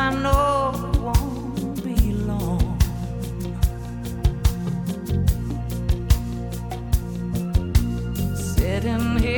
I know it won't be long. Sitting here.